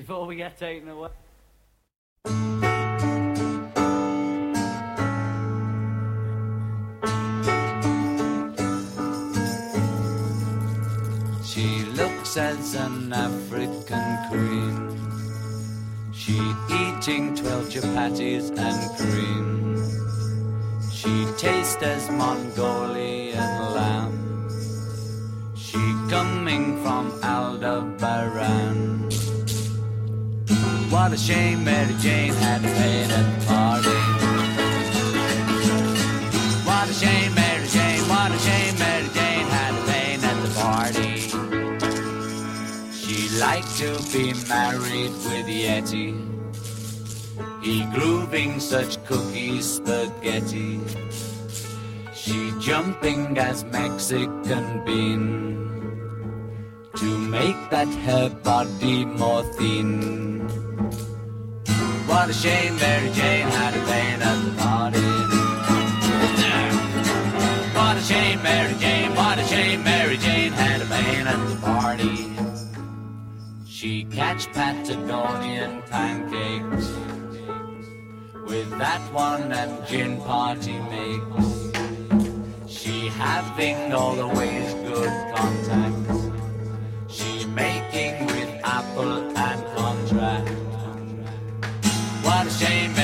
before we get taken away. She looks as an African queen. She eating twelve chapatis and cream. She tastes as Mongolian lamb. She coming from Aldebaran. What a shame Mary Jane had to pay at the party. What a shame Mary Jane, what a shame Mary Jane had to pay at the party. She liked to be married with Yeti. He grooving such cookies spaghetti. She jumping as Mexican bean to make that her body more thin. What a shame Mary Jane had a pain at the party. What a shame Mary Jane, what a shame Mary Jane had a pain at the party. She catch Patagonian pancakes with that one that gin party makes. She having always good contacts. What a shame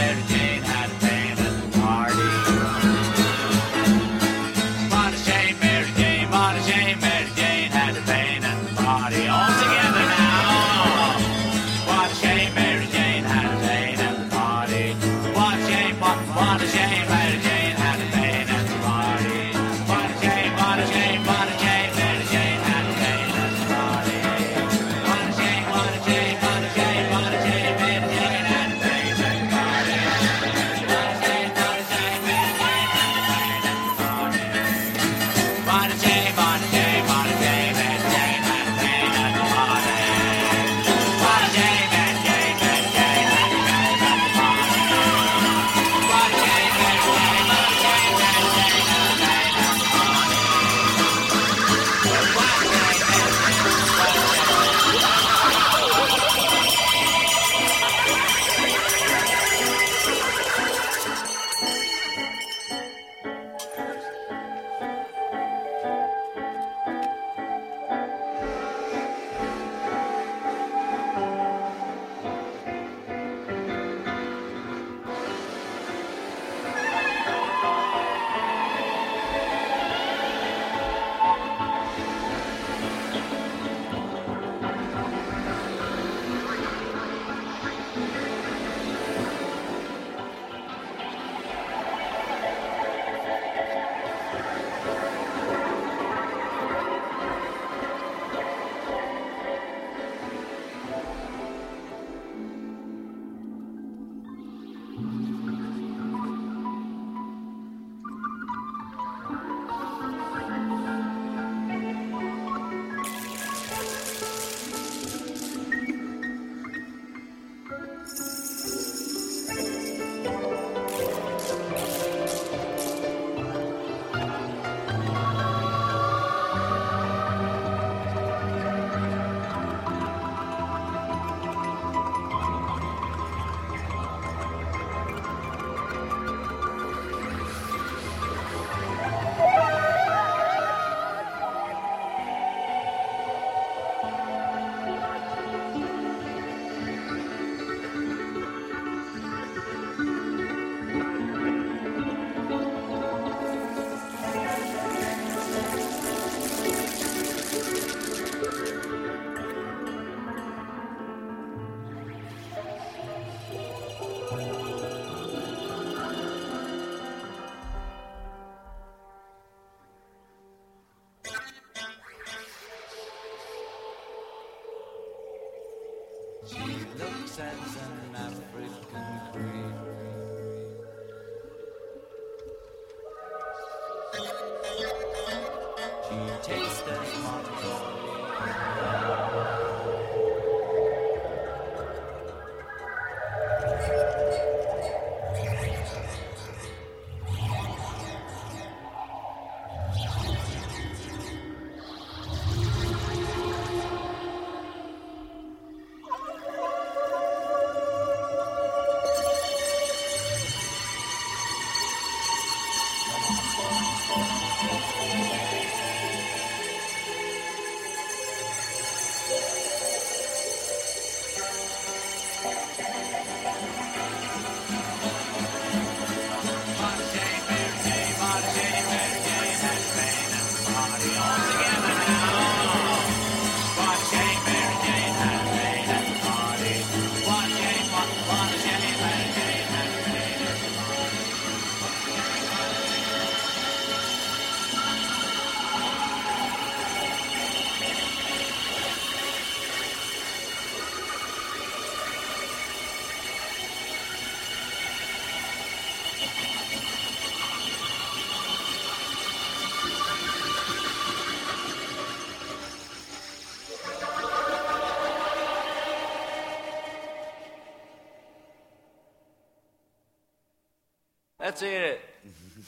Eat it.